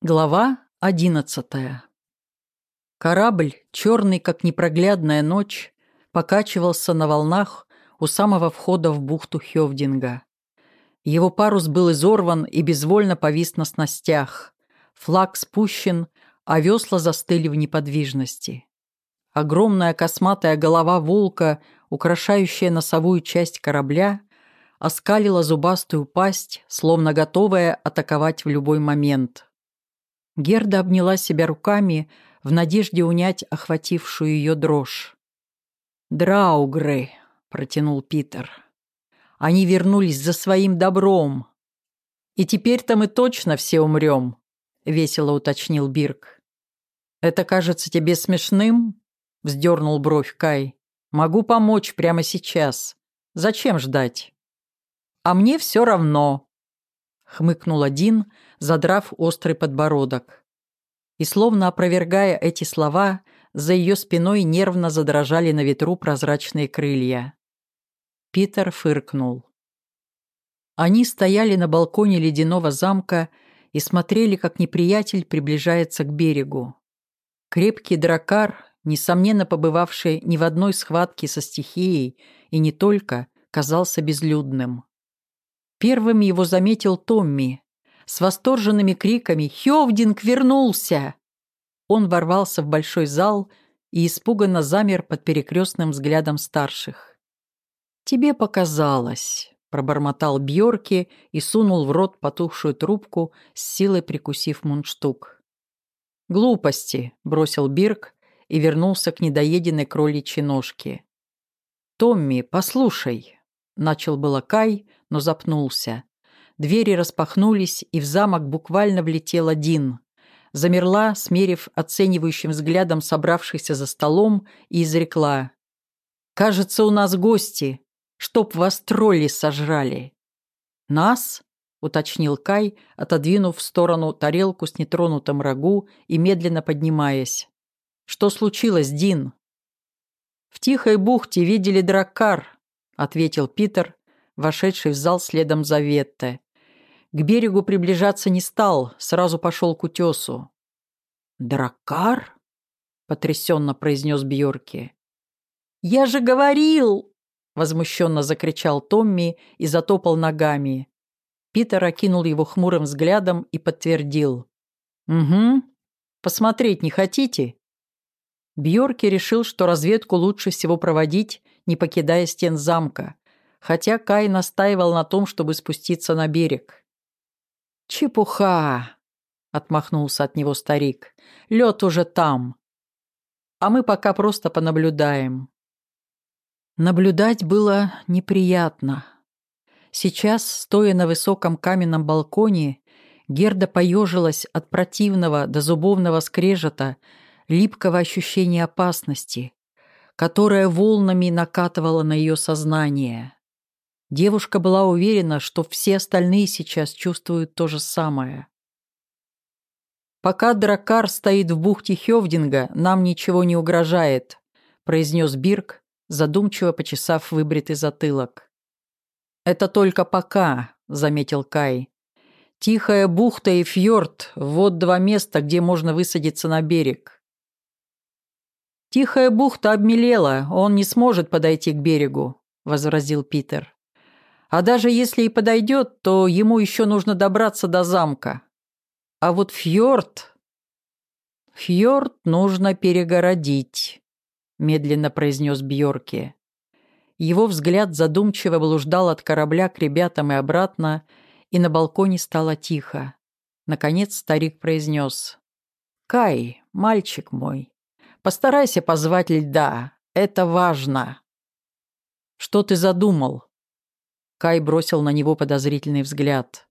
Глава одиннадцатая Корабль, черный как непроглядная ночь, покачивался на волнах у самого входа в бухту Хевдинга. Его парус был изорван и безвольно повис на снастях. Флаг спущен, а весла застыли в неподвижности. Огромная косматая голова волка, украшающая носовую часть корабля, оскалила зубастую пасть, словно готовая атаковать в любой момент – Герда обняла себя руками в надежде унять охватившую ее дрожь. «Драугры», — протянул Питер. «Они вернулись за своим добром. И теперь-то мы точно все умрем», — весело уточнил Бирк. «Это кажется тебе смешным?» — вздернул бровь Кай. «Могу помочь прямо сейчас. Зачем ждать?» «А мне все равно», — хмыкнул один, — задрав острый подбородок. И словно опровергая эти слова, за ее спиной нервно задрожали на ветру прозрачные крылья. Питер фыркнул. Они стояли на балконе ледяного замка и смотрели, как неприятель приближается к берегу. Крепкий дракар, несомненно побывавший ни в одной схватке со стихией и не только, казался безлюдным. Первым его заметил Томми, с восторженными криками «Хёвдинг вернулся!». Он ворвался в большой зал и испуганно замер под перекрестным взглядом старших. «Тебе показалось», — пробормотал Бьорки и сунул в рот потухшую трубку, с силой прикусив мундштук. «Глупости», — бросил Бирк и вернулся к недоеденной кроличьей ножке. «Томми, послушай», — начал было Кай, но запнулся. Двери распахнулись, и в замок буквально влетел один. Замерла, смерив оценивающим взглядом собравшихся за столом, и изрекла. «Кажется, у нас гости, чтоб вас тролли сожрали». «Нас?» — уточнил Кай, отодвинув в сторону тарелку с нетронутым рагу и медленно поднимаясь. «Что случилось, Дин?» «В тихой бухте видели драккар», — ответил Питер, вошедший в зал следом за Ветте. К берегу приближаться не стал, сразу пошел к утесу. «Драккар?» — потрясенно произнес Бьорки. «Я же говорил!» — возмущенно закричал Томми и затопал ногами. Питер окинул его хмурым взглядом и подтвердил. «Угу. Посмотреть не хотите?» Бьорки решил, что разведку лучше всего проводить, не покидая стен замка, хотя Кай настаивал на том, чтобы спуститься на берег. «Чепуха!» — отмахнулся от него старик. «Лед уже там. А мы пока просто понаблюдаем». Наблюдать было неприятно. Сейчас, стоя на высоком каменном балконе, Герда поежилась от противного до зубовного скрежета, липкого ощущения опасности, которое волнами накатывало на ее сознание. Девушка была уверена, что все остальные сейчас чувствуют то же самое. «Пока дракар стоит в бухте Хевдинга, нам ничего не угрожает», произнес Бирк, задумчиво почесав выбритый затылок. «Это только пока», — заметил Кай. «Тихая бухта и фьорд — вот два места, где можно высадиться на берег». «Тихая бухта обмелела, он не сможет подойти к берегу», — возразил Питер. А даже если и подойдет, то ему еще нужно добраться до замка. А вот фьорд... Фьорд нужно перегородить, медленно произнес Бьорки. Его взгляд задумчиво блуждал от корабля к ребятам и обратно, и на балконе стало тихо. Наконец старик произнес. «Кай, мальчик мой, постарайся позвать льда, это важно». «Что ты задумал?» Кай бросил на него подозрительный взгляд.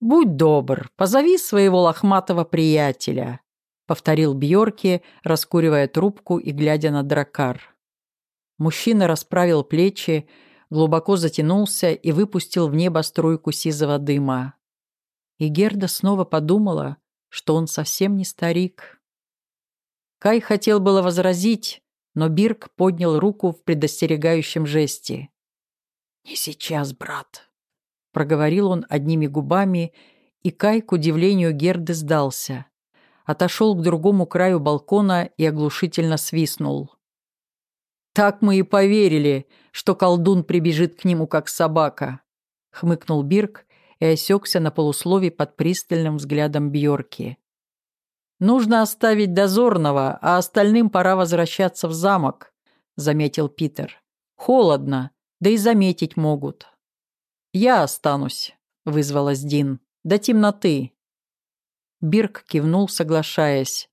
«Будь добр, позови своего лохматого приятеля», — повторил Бьорки, раскуривая трубку и глядя на дракар. Мужчина расправил плечи, глубоко затянулся и выпустил в небо струйку сизого дыма. И Герда снова подумала, что он совсем не старик. Кай хотел было возразить, но Бирк поднял руку в предостерегающем жесте. «Не сейчас, брат», — проговорил он одними губами и Кай, к удивлению Герды, сдался. Отошел к другому краю балкона и оглушительно свистнул. «Так мы и поверили, что колдун прибежит к нему, как собака», — хмыкнул Бирк и осекся на полуслове под пристальным взглядом Бьорки. «Нужно оставить дозорного, а остальным пора возвращаться в замок», — заметил Питер. «Холодно, да и заметить могут». «Я останусь», — вызвалась Дин. «До темноты». Бирк кивнул, соглашаясь.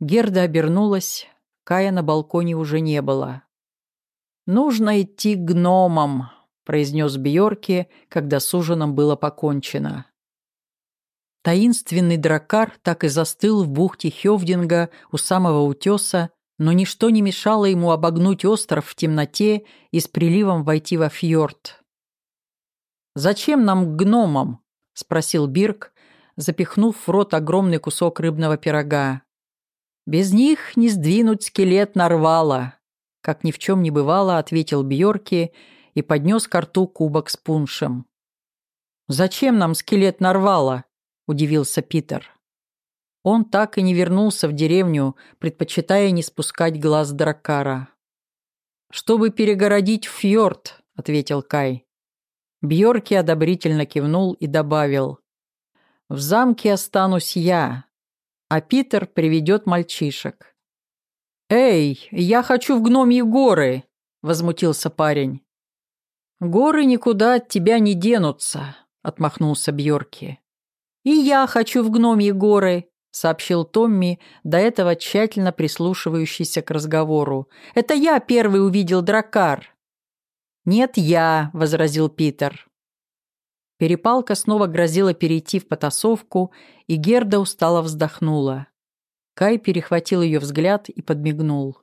Герда обернулась. Кая на балконе уже не было. «Нужно идти к гномам», — произнес Бьорки, когда с ужином было покончено. Таинственный дракар так и застыл в бухте Хевдинга у самого утеса, но ничто не мешало ему обогнуть остров в темноте и с приливом войти во фьорд. «Зачем нам гномам?» — спросил Бирк, запихнув в рот огромный кусок рыбного пирога. «Без них не сдвинуть скелет нарвала», — как ни в чем не бывало, ответил Бьорки и поднес к рту кубок с пуншем. «Зачем нам скелет нарвала?» — удивился Питер. Он так и не вернулся в деревню, предпочитая не спускать глаз Дракара. «Чтобы перегородить фьорд», — ответил Кай. Бьорки одобрительно кивнул и добавил. В замке останусь я, а Питер приведет мальчишек. «Эй, я хочу в гномьи горы!» — возмутился парень. «Горы никуда от тебя не денутся», — отмахнулся Бьорки. «И я хочу в гномьи горы», — сообщил Томми, до этого тщательно прислушивающийся к разговору. «Это я первый увидел дракар». «Нет, я», — возразил Питер. Перепалка снова грозила перейти в потасовку, и Герда устало вздохнула. Кай перехватил ее взгляд и подмигнул.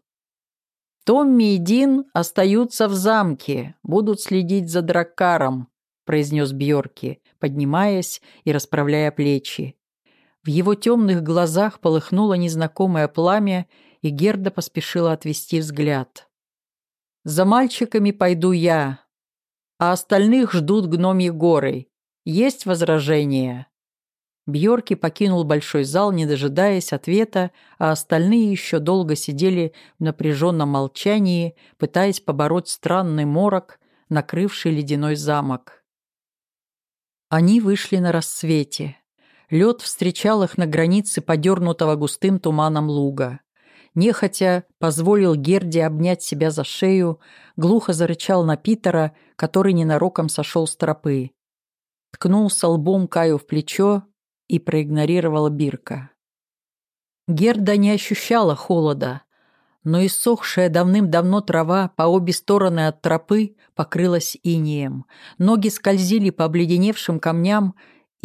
«Томми и Дин остаются в замке, будут следить за драккаром», произнес Бьорки, поднимаясь и расправляя плечи. В его темных глазах полыхнуло незнакомое пламя, и Герда поспешила отвести взгляд. «За мальчиками пойду я, а остальных ждут гномьи горы. Есть возражения?» Бьорки покинул большой зал, не дожидаясь ответа, а остальные еще долго сидели в напряженном молчании, пытаясь побороть странный морок, накрывший ледяной замок. Они вышли на рассвете. Лед встречал их на границе подернутого густым туманом луга нехотя позволил Герде обнять себя за шею, глухо зарычал на Питера, который ненароком сошел с тропы. Ткнулся лбом Каю в плечо и проигнорировал Бирка. Герда не ощущала холода, но иссохшая давным-давно трава по обе стороны от тропы покрылась инеем. Ноги скользили по обледеневшим камням,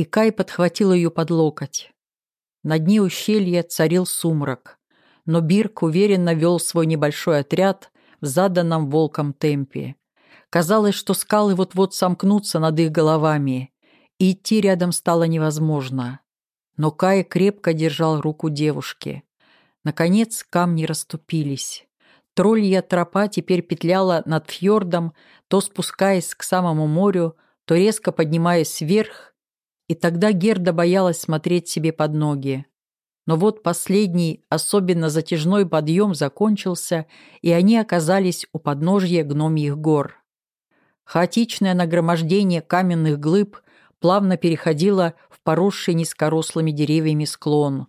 и Кай подхватил ее под локоть. На дне ущелья царил сумрак но Бирк уверенно вел свой небольшой отряд в заданном волком темпе. Казалось, что скалы вот-вот сомкнутся над их головами, и идти рядом стало невозможно. Но Кай крепко держал руку девушки. Наконец камни расступились. Троллья тропа теперь петляла над фьордом, то спускаясь к самому морю, то резко поднимаясь вверх, и тогда Герда боялась смотреть себе под ноги. Но вот последний, особенно затяжной подъем закончился, и они оказались у подножья гномьих гор. Хаотичное нагромождение каменных глыб плавно переходило в поросший низкорослыми деревьями склон.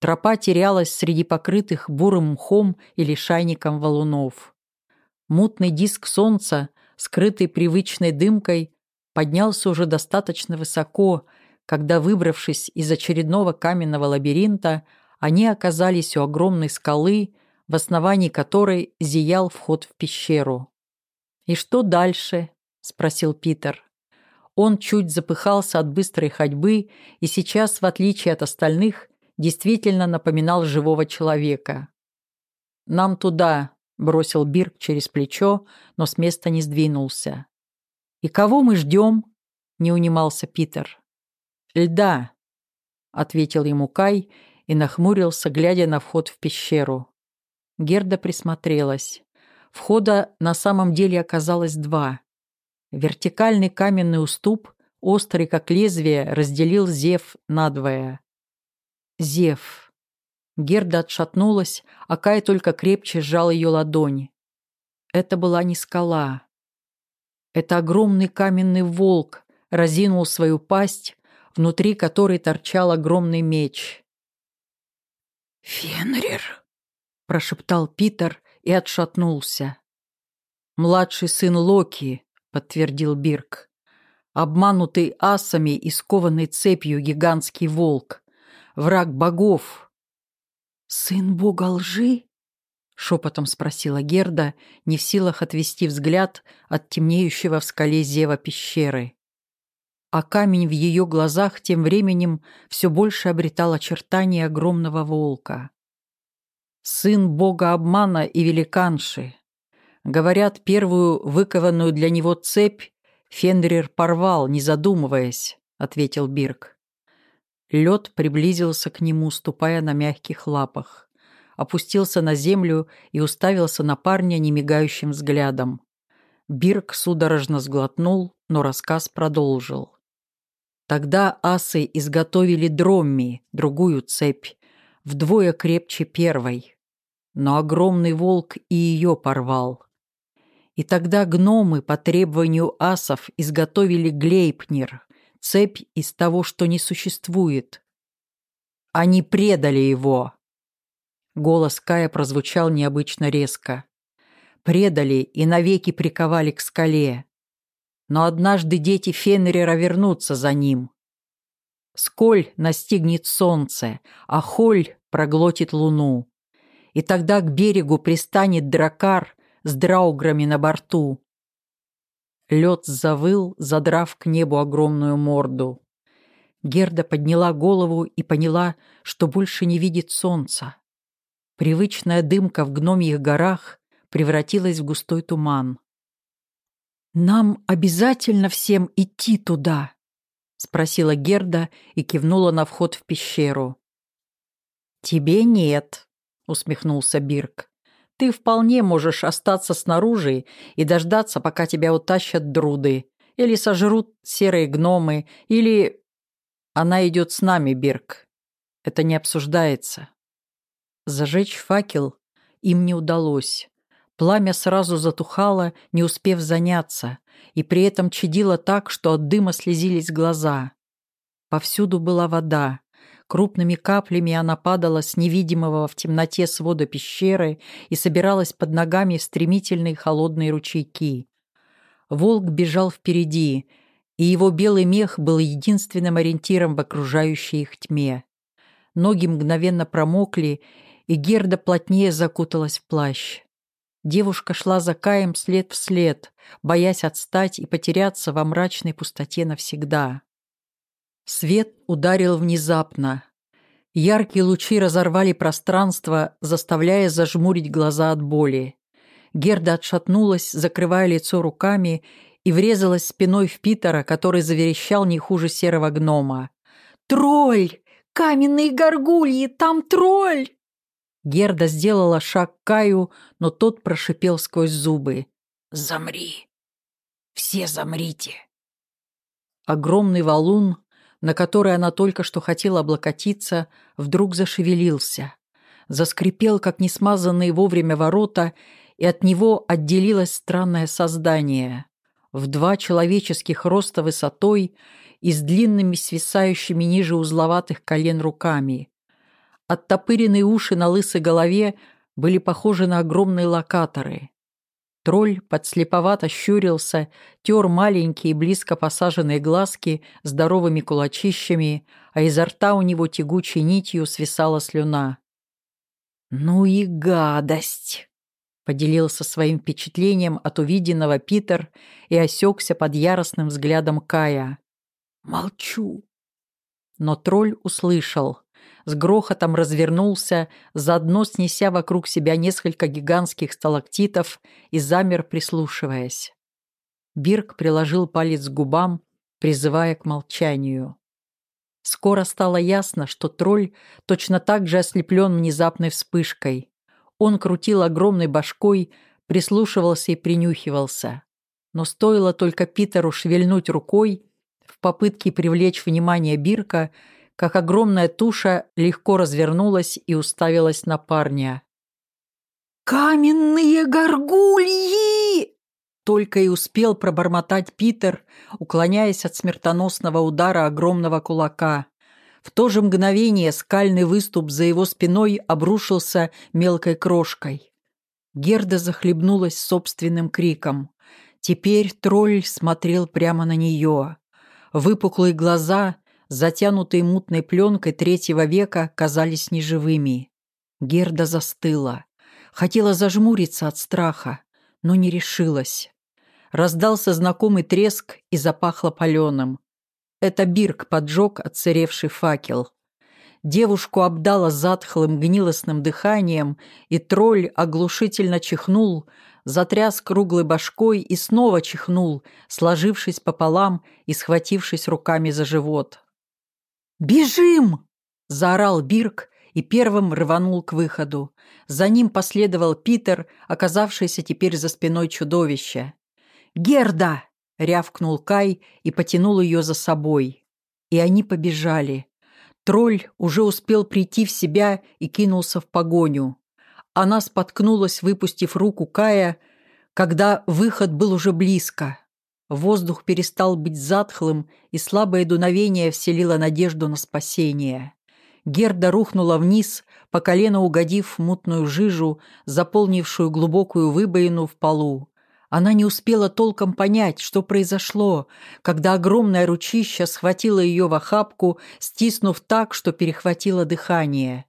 Тропа терялась среди покрытых бурым мхом или шайником валунов. Мутный диск солнца, скрытый привычной дымкой, поднялся уже достаточно высоко, когда, выбравшись из очередного каменного лабиринта, они оказались у огромной скалы, в основании которой зиял вход в пещеру. «И что дальше?» — спросил Питер. Он чуть запыхался от быстрой ходьбы и сейчас, в отличие от остальных, действительно напоминал живого человека. «Нам туда», — бросил Бирк через плечо, но с места не сдвинулся. «И кого мы ждем?» — не унимался Питер. «Льда», — ответил ему Кай и нахмурился, глядя на вход в пещеру. Герда присмотрелась. Входа на самом деле оказалось два. Вертикальный каменный уступ острый как лезвие, разделил Зев надвое. Зев. Герда отшатнулась, а Кай только крепче сжал ее ладони. Это была не скала. Это огромный каменный волк разинул свою пасть, внутри которой торчал огромный меч. «Фенрир!» — прошептал Питер и отшатнулся. «Младший сын Локи», — подтвердил Бирк. «Обманутый асами и скованный цепью гигантский волк. Враг богов». «Сын бога лжи?» — шепотом спросила Герда, не в силах отвести взгляд от темнеющего в скале зева пещеры а камень в ее глазах тем временем все больше обретал очертания огромного волка. Сын бога обмана и великанши. Говорят, первую выкованную для него цепь Фенрир порвал, не задумываясь, ответил Бирк. Лед приблизился к нему, ступая на мягких лапах. Опустился на землю и уставился на парня немигающим взглядом. Бирк судорожно сглотнул, но рассказ продолжил. Тогда асы изготовили дромми, другую цепь, вдвое крепче первой. Но огромный волк и ее порвал. И тогда гномы по требованию асов изготовили глейпнер, цепь из того, что не существует. Они предали его. Голос Кая прозвучал необычно резко. Предали и навеки приковали к скале но однажды дети Фенрира вернутся за ним. Сколь настигнет солнце, а Холь проглотит луну. И тогда к берегу пристанет дракар с драуграми на борту. Лед завыл, задрав к небу огромную морду. Герда подняла голову и поняла, что больше не видит солнца. Привычная дымка в гномьих горах превратилась в густой туман. «Нам обязательно всем идти туда?» — спросила Герда и кивнула на вход в пещеру. «Тебе нет», — усмехнулся Бирк. «Ты вполне можешь остаться снаружи и дождаться, пока тебя утащат друды, или сожрут серые гномы, или...» «Она идет с нами, Бирк. Это не обсуждается». Зажечь факел им не удалось. Пламя сразу затухало, не успев заняться, и при этом чадило так, что от дыма слезились глаза. Повсюду была вода. Крупными каплями она падала с невидимого в темноте свода пещеры и собиралась под ногами в стремительные холодные ручейки. Волк бежал впереди, и его белый мех был единственным ориентиром в окружающей их тьме. Ноги мгновенно промокли, и Герда плотнее закуталась в плащ. Девушка шла за Каем след в след, боясь отстать и потеряться во мрачной пустоте навсегда. Свет ударил внезапно. Яркие лучи разорвали пространство, заставляя зажмурить глаза от боли. Герда отшатнулась, закрывая лицо руками, и врезалась спиной в Питера, который заверещал не хуже серого гнома. «Тролль! Каменные горгульи! Там тролль!» Герда сделала шаг к Каю, но тот прошипел сквозь зубы. «Замри! Все замрите!» Огромный валун, на который она только что хотела облокотиться, вдруг зашевелился. Заскрипел, как несмазанные вовремя ворота, и от него отделилось странное создание. В два человеческих роста высотой и с длинными свисающими ниже узловатых колен руками. Оттопыренные уши на лысой голове были похожи на огромные локаторы. Тролль подслеповато щурился, тер маленькие близко посаженные глазки здоровыми кулачищами, а изо рта у него тягучей нитью свисала слюна. «Ну и гадость!» — поделился своим впечатлением от увиденного Питер и осекся под яростным взглядом Кая. «Молчу!» Но тролль услышал — с грохотом развернулся, заодно снеся вокруг себя несколько гигантских сталактитов и замер, прислушиваясь. Бирк приложил палец к губам, призывая к молчанию. Скоро стало ясно, что тролль точно так же ослеплен внезапной вспышкой. Он крутил огромной башкой, прислушивался и принюхивался. Но стоило только Питеру шевельнуть рукой, попытке привлечь внимание Бирка, как огромная туша легко развернулась и уставилась на парня. «Каменные горгульи!» Только и успел пробормотать Питер, уклоняясь от смертоносного удара огромного кулака. В то же мгновение скальный выступ за его спиной обрушился мелкой крошкой. Герда захлебнулась собственным криком. Теперь тролль смотрел прямо на нее. Выпуклые глаза, затянутые мутной пленкой третьего века, казались неживыми. Герда застыла. Хотела зажмуриться от страха, но не решилась. Раздался знакомый треск и запахло паленым. Это Бирк поджег отсыревший факел. Девушку обдало затхлым гнилостным дыханием, и тролль оглушительно чихнул, затряс круглой башкой и снова чихнул, сложившись пополам и схватившись руками за живот. «Бежим!» – заорал Бирк и первым рванул к выходу. За ним последовал Питер, оказавшийся теперь за спиной чудовища. «Герда!» — рявкнул Кай и потянул ее за собой. И они побежали. Тролль уже успел прийти в себя и кинулся в погоню. Она споткнулась, выпустив руку Кая, когда выход был уже близко. Воздух перестал быть затхлым, и слабое дуновение вселило надежду на спасение. Герда рухнула вниз, по колено угодив в мутную жижу, заполнившую глубокую выбоину в полу. Она не успела толком понять, что произошло, когда огромное ручище схватило ее в охапку, стиснув так, что перехватило дыхание.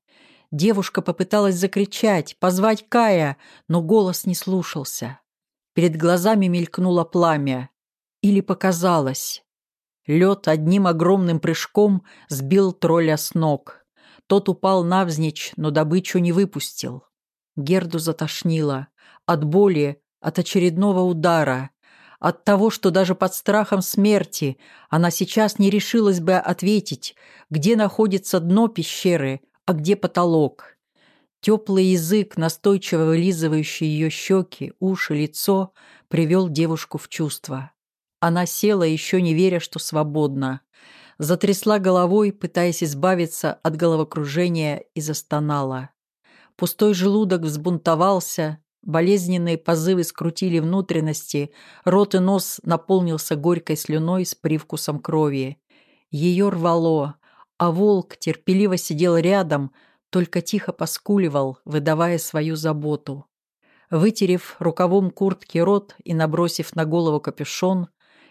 Девушка попыталась закричать, позвать Кая, но голос не слушался. Перед глазами мелькнуло пламя. Или показалось. Лед одним огромным прыжком сбил тролля с ног. Тот упал навзничь, но добычу не выпустил. Герду затошнило. От боли, от очередного удара, от того, что даже под страхом смерти она сейчас не решилась бы ответить, где находится дно пещеры, а где потолок. Теплый язык, настойчиво вылизывающий ее щеки, уши, лицо, привел девушку в чувство. Она села, еще не веря, что свободна затрясла головой, пытаясь избавиться от головокружения, и застонала. Пустой желудок взбунтовался, болезненные позывы скрутили внутренности, рот и нос наполнился горькой слюной с привкусом крови. Ее рвало, а волк терпеливо сидел рядом, только тихо поскуливал, выдавая свою заботу. Вытерев рукавом куртки рот и набросив на голову капюшон,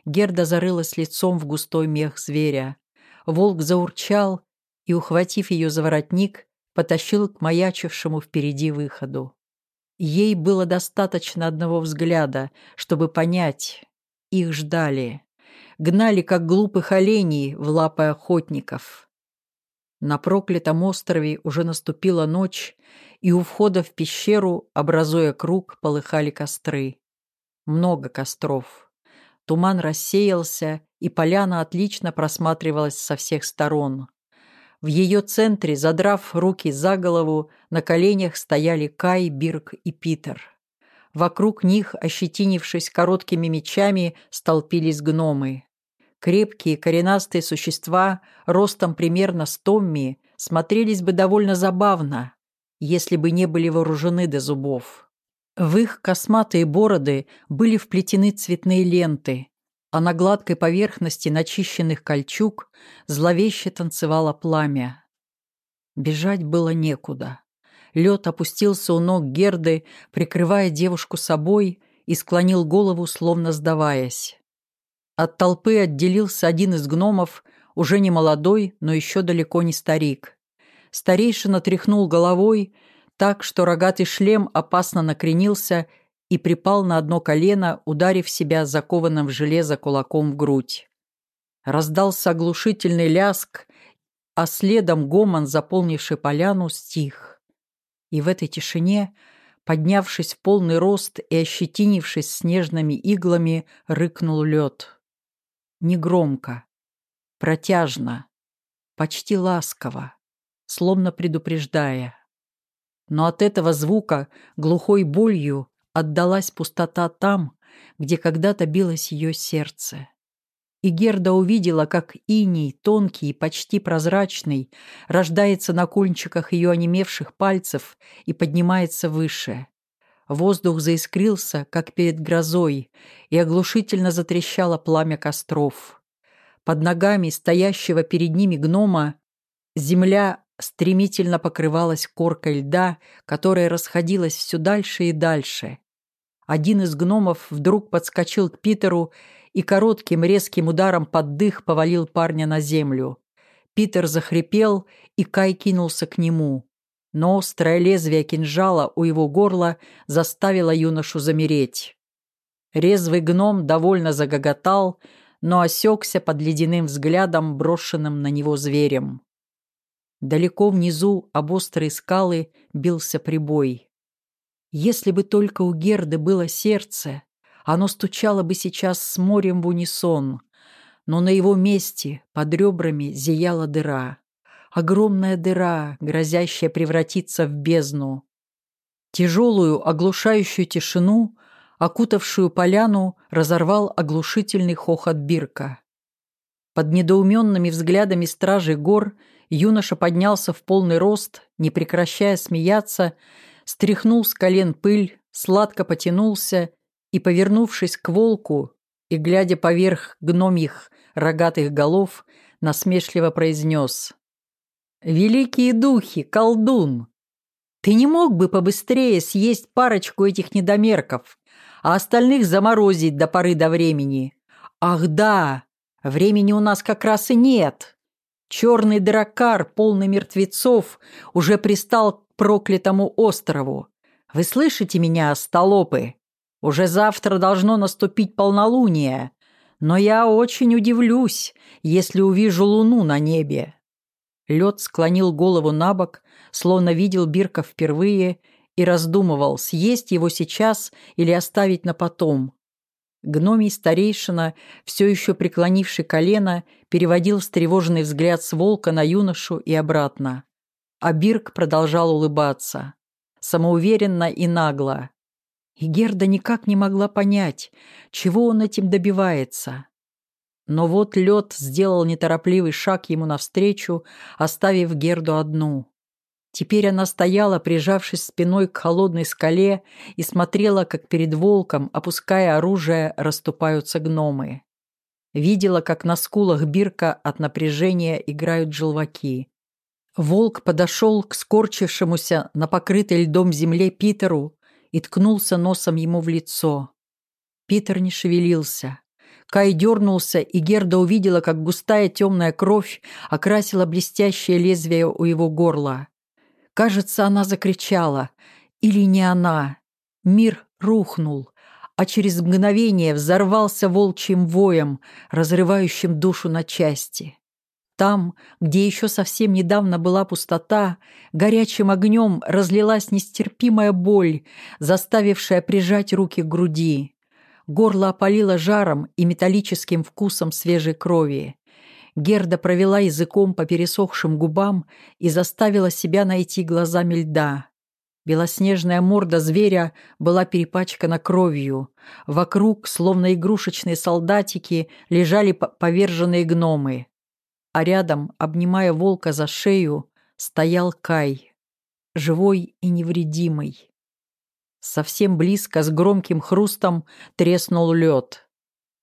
Герда зарылась лицом в густой мех зверя. Волк заурчал и, ухватив ее за воротник, потащил к маячившему впереди выходу. Ей было достаточно одного взгляда, чтобы понять. Их ждали. Гнали, как глупых оленей, в лапы охотников. На проклятом острове уже наступила ночь, и у входа в пещеру, образуя круг, полыхали костры. Много костров. Туман рассеялся, и поляна отлично просматривалась со всех сторон. В ее центре, задрав руки за голову, на коленях стояли Кай, Бирк и Питер. Вокруг них, ощетинившись короткими мечами, столпились гномы. Крепкие коренастые существа, ростом примерно с Томми, смотрелись бы довольно забавно, если бы не были вооружены до зубов. В их косматые бороды были вплетены цветные ленты, а на гладкой поверхности начищенных кольчуг зловеще танцевало пламя. Бежать было некуда. Лед опустился у ног Герды, прикрывая девушку собой, и склонил голову, словно сдаваясь. От толпы отделился один из гномов, уже не молодой, но еще далеко не старик. Старейшина тряхнул головой, так, что рогатый шлем опасно накренился и припал на одно колено, ударив себя закованным в железо кулаком в грудь. Раздался оглушительный ляск, а следом гомон, заполнивший поляну, стих. И в этой тишине, поднявшись в полный рост и ощетинившись снежными иглами, рыкнул лед. Негромко, протяжно, почти ласково, словно предупреждая. Но от этого звука глухой болью отдалась пустота там, где когда-то билось ее сердце. и Герда увидела, как иней, тонкий и почти прозрачный, рождается на кончиках ее онемевших пальцев и поднимается выше. Воздух заискрился, как перед грозой, и оглушительно затрещало пламя костров. Под ногами стоящего перед ними гнома земля стремительно покрывалась коркой льда, которая расходилась все дальше и дальше. Один из гномов вдруг подскочил к Питеру и коротким резким ударом под дых повалил парня на землю. Питер захрипел, и Кай кинулся к нему. Но острое лезвие кинжала у его горла заставило юношу замереть. Резвый гном довольно загоготал, но осекся под ледяным взглядом, брошенным на него зверем. Далеко внизу об острые скалы бился прибой. Если бы только у Герды было сердце, оно стучало бы сейчас с морем в унисон, но на его месте под ребрами зияла дыра. Огромная дыра, грозящая превратиться в бездну. Тяжелую, оглушающую тишину, окутавшую поляну, разорвал оглушительный хохот Бирка. Под недоуменными взглядами стражей гор юноша поднялся в полный рост, не прекращая смеяться, стряхнул с колен пыль, сладко потянулся и, повернувшись к волку и глядя поверх гномьих рогатых голов, насмешливо произнес «Великие духи, колдун! Ты не мог бы побыстрее съесть парочку этих недомерков, а остальных заморозить до поры до времени? Ах да, времени у нас как раз и нет!» Черный дракар, полный мертвецов, уже пристал к проклятому острову. Вы слышите меня, столопы? Уже завтра должно наступить полнолуние, но я очень удивлюсь, если увижу луну на небе». Лед склонил голову на бок, словно видел Бирка впервые, и раздумывал, съесть его сейчас или оставить на потом. Гномий старейшина, все еще преклонивший колено, переводил встревоженный взгляд с волка на юношу и обратно. А Бирк продолжал улыбаться. Самоуверенно и нагло. И Герда никак не могла понять, чего он этим добивается. Но вот лед сделал неторопливый шаг ему навстречу, оставив Герду одну. Теперь она стояла, прижавшись спиной к холодной скале, и смотрела, как перед волком, опуская оружие, расступаются гномы. Видела, как на скулах Бирка от напряжения играют желваки. Волк подошел к скорчившемуся на покрытой льдом земле Питеру и ткнулся носом ему в лицо. Питер не шевелился. Кай дернулся, и Герда увидела, как густая темная кровь окрасила блестящее лезвие у его горла. Кажется, она закричала. Или не она. Мир рухнул, а через мгновение взорвался волчьим воем, разрывающим душу на части. Там, где еще совсем недавно была пустота, горячим огнем разлилась нестерпимая боль, заставившая прижать руки к груди. Горло опалило жаром и металлическим вкусом свежей крови. Герда провела языком по пересохшим губам и заставила себя найти глазами льда. Белоснежная морда зверя была перепачкана кровью. Вокруг, словно игрушечные солдатики, лежали поверженные гномы а рядом, обнимая волка за шею, стоял Кай, живой и невредимый. Совсем близко, с громким хрустом, треснул лед.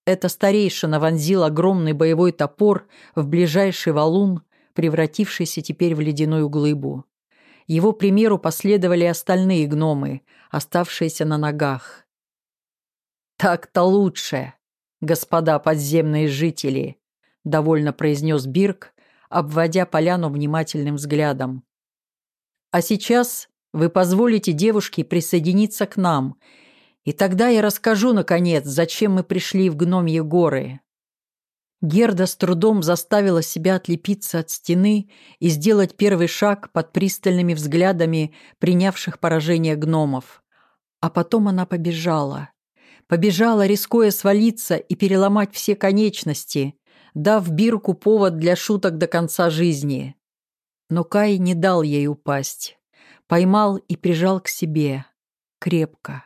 Это старейшина вонзил огромный боевой топор в ближайший валун, превратившийся теперь в ледяную глыбу. Его примеру последовали остальные гномы, оставшиеся на ногах. «Так-то лучше, господа подземные жители», — довольно произнес Бирк, обводя поляну внимательным взглядом. «А сейчас вы позволите девушке присоединиться к нам, и тогда я расскажу, наконец, зачем мы пришли в Гномьи горы». Герда с трудом заставила себя отлепиться от стены и сделать первый шаг под пристальными взглядами принявших поражение гномов. А потом она побежала. Побежала, рискуя свалиться и переломать все конечности, дав Бирку повод для шуток до конца жизни. Но Кай не дал ей упасть. Поймал и прижал к себе. Крепко.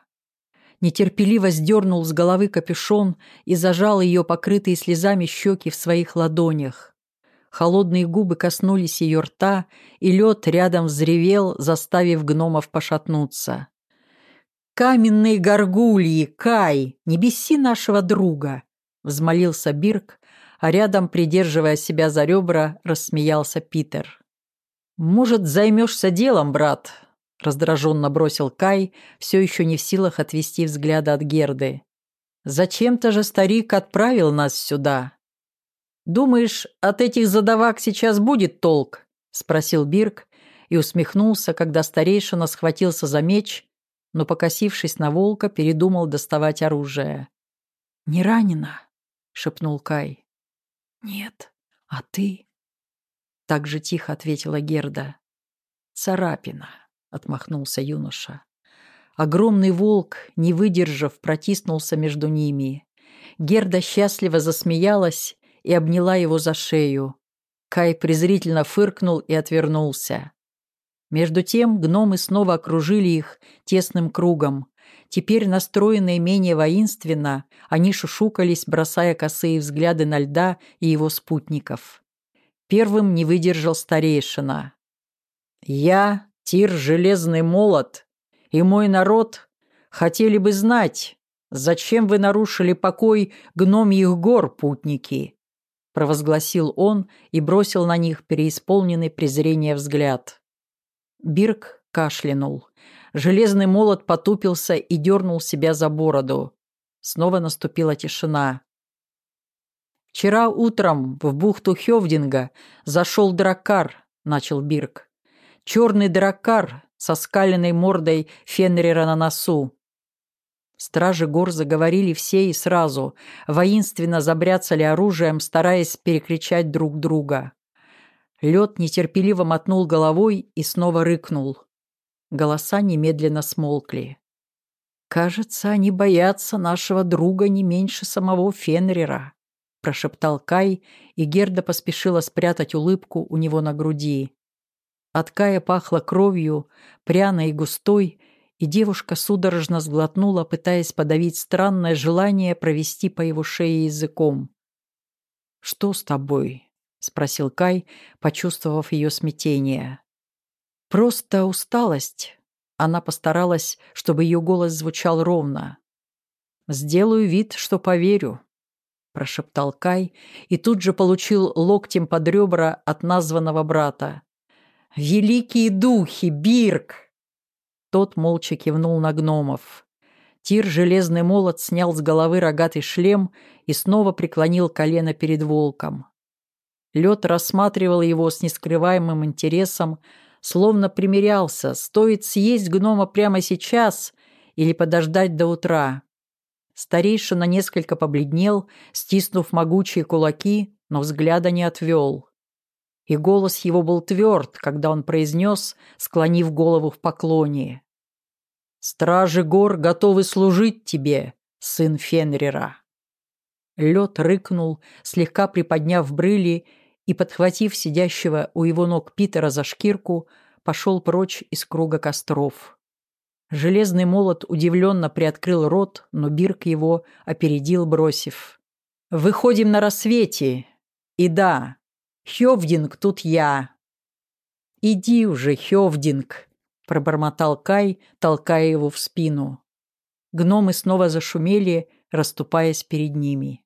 Нетерпеливо сдернул с головы капюшон и зажал ее покрытые слезами щеки в своих ладонях. Холодные губы коснулись ее рта, и лед рядом взревел, заставив гномов пошатнуться. «Каменные горгульи, Кай, не беси нашего друга!» — взмолился Бирк, а рядом, придерживая себя за ребра, рассмеялся Питер. «Может, займешься делом, брат?» — раздраженно бросил Кай, все еще не в силах отвести взгляда от Герды. «Зачем-то же старик отправил нас сюда». «Думаешь, от этих задавак сейчас будет толк?» — спросил Бирк и усмехнулся, когда старейшина схватился за меч, но, покосившись на волка, передумал доставать оружие. «Не ранена?» — шепнул Кай. «Нет, а ты?» Так же тихо ответила Герда. «Царапина». — отмахнулся юноша. Огромный волк, не выдержав, протиснулся между ними. Герда счастливо засмеялась и обняла его за шею. Кай презрительно фыркнул и отвернулся. Между тем гномы снова окружили их тесным кругом. Теперь, настроенные менее воинственно, они шушукались, бросая косые взгляды на льда и его спутников. Первым не выдержал старейшина. «Я Тир Железный Молот и мой народ хотели бы знать, зачем вы нарушили покой гномьих гор, путники?» провозгласил он и бросил на них переисполненный презрения взгляд. Бирк кашлянул. Железный молот потупился и дернул себя за бороду. Снова наступила тишина. «Вчера утром в бухту Хевдинга зашел дракар», — начал Бирк черный драккар со скаленной мордой Фенрира на носу. Стражи гор заговорили все и сразу, воинственно забряцали оружием, стараясь перекричать друг друга. Лед нетерпеливо мотнул головой и снова рыкнул. Голоса немедленно смолкли. «Кажется, они боятся нашего друга не меньше самого Фенрира», прошептал Кай, и Герда поспешила спрятать улыбку у него на груди. От Кая пахло кровью, пряной и густой, и девушка судорожно сглотнула, пытаясь подавить странное желание провести по его шее языком. «Что с тобой?» — спросил Кай, почувствовав ее смятение. «Просто усталость». Она постаралась, чтобы ее голос звучал ровно. «Сделаю вид, что поверю», — прошептал Кай и тут же получил локтем под ребра от названного брата. «Великие духи, Бирк!» Тот молча кивнул на гномов. Тир железный молот снял с головы рогатый шлем и снова преклонил колено перед волком. Лед рассматривал его с нескрываемым интересом, словно примирялся, стоит съесть гнома прямо сейчас или подождать до утра. Старейшина несколько побледнел, стиснув могучие кулаки, но взгляда не отвел и голос его был тверд, когда он произнес, склонив голову в поклоне. «Стражи гор готовы служить тебе, сын Фенрира». Лед рыкнул, слегка приподняв брыли и, подхватив сидящего у его ног Питера за шкирку, пошел прочь из круга костров. Железный молот удивленно приоткрыл рот, но Бирк его опередил, бросив. «Выходим на рассвете. И да, Хёвдинг, тут я!» «Иди уже, Хёвдинг!» — пробормотал Кай, толкая его в спину. Гномы снова зашумели, расступаясь перед ними.